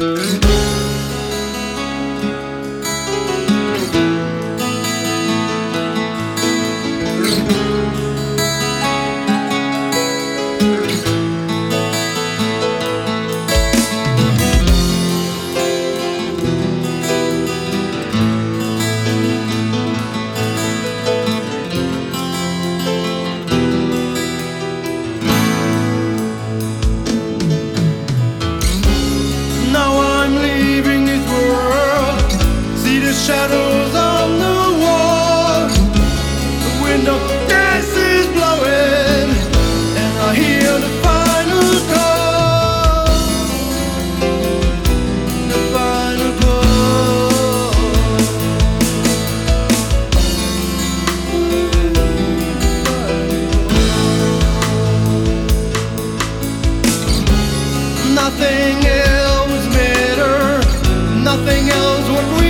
Música nothing else was mattered, nothing else would